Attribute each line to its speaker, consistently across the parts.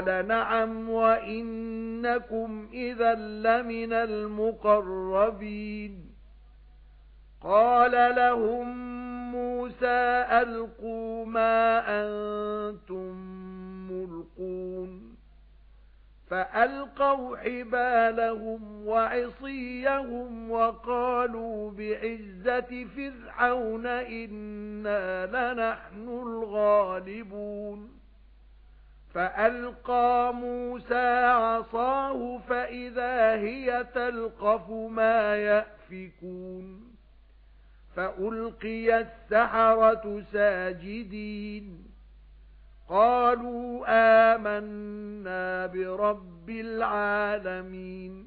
Speaker 1: قَالَ نَعَمْ وَإِنَّكُمْ إِذًا لَّمِنَ الْمُقَرَّبِينَ قَالَ لَهُم مُوسَى أَلْقُوا مَا أَنتُم مُلْقُونَ فَأَلْقَوْا حِبَالَهُمْ وَعِصِيَّهُمْ وَقَالُوا بِعِزَّةِ فِرْعَوْنَ إِنَّا لَنَحْنُ الْغَالِبُونَ فَأَلْقَى مُوسَى عَصَاهُ فَإِذَا هِيَ تَلْقَفُ مَا يَأْفِكُونَ فَأُلْقِيَ السَّحَرَةُ سَاجِدِينَ قَالُوا آمَنَّا بِرَبِّ الْعَالَمِينَ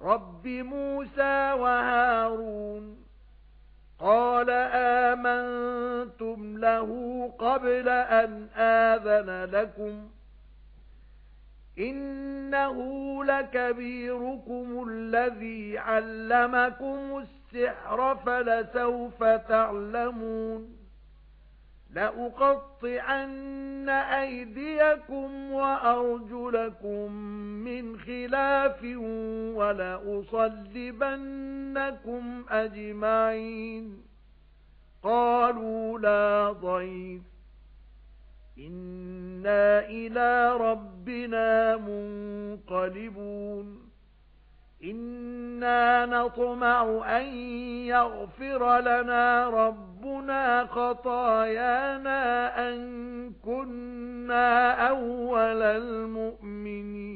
Speaker 1: رَبِّ مُوسَى وَهَارُونَ قَالَ لَهُ قَبْلَ أَنْ آذَنَ لَكُمْ إِنَّهُ لَكَبِيرُكُمُ الَّذِي عَلَّمَكُمُ السِّحْرَ فَلَسَوْفَ تَعْلَمُونَ لَأُقَطِّعَنَّ أَيْدِيَكُمْ وَأَرْجُلَكُمْ مِنْ خِلَافٍ وَلَأُصَلِّبَنَّكُمْ أَجْمَعِينَ قَالُوا لَا ضَيْرَ إِنَّا إِلَى رَبِّنَا مُنقَلِبُونَ. إِنَّا نَطْمَعُ أَن يَغْفِرَ لَنَا رَبُّنَا خَطَايَانَا أَن كُنَّا أَوَّلَ الْمُؤْمِنِينَ.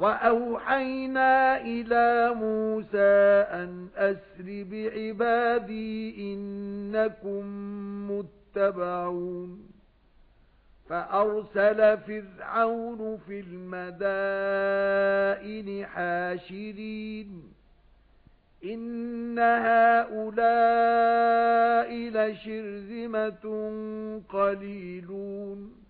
Speaker 1: وَأَوْحَيْنَا إِلَى مُوسَى أَنْ أَسْرِ بِعِبَادِي إِنَّكُمْ مُتَّبَعُونَ. فَأَرْسَلَ فِرْعَوْنُ فِي الْمَدَائِنِ حَاشِرِينَ. إِنَّ هَؤُلَاءِ لَشِرْذِمَةٌ قَلِيلُونَ.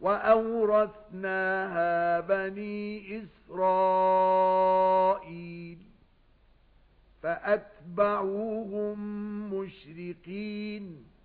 Speaker 1: وَأَوْرَثْنَاهَا بَنِي إِسْرَائِيلَ فَأَتْبَعُوهُم مُشْرِقِينَ